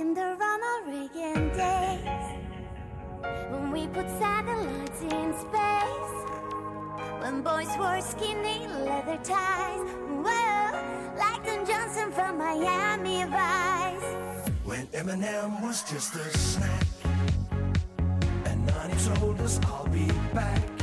in the Ronald Reagan days when we put satellites in space. When boys wore skinny leather ties, whoa, like Don Johnson from Miami Vice. When Eminem was just a snack, and Arnie told us I'll be back.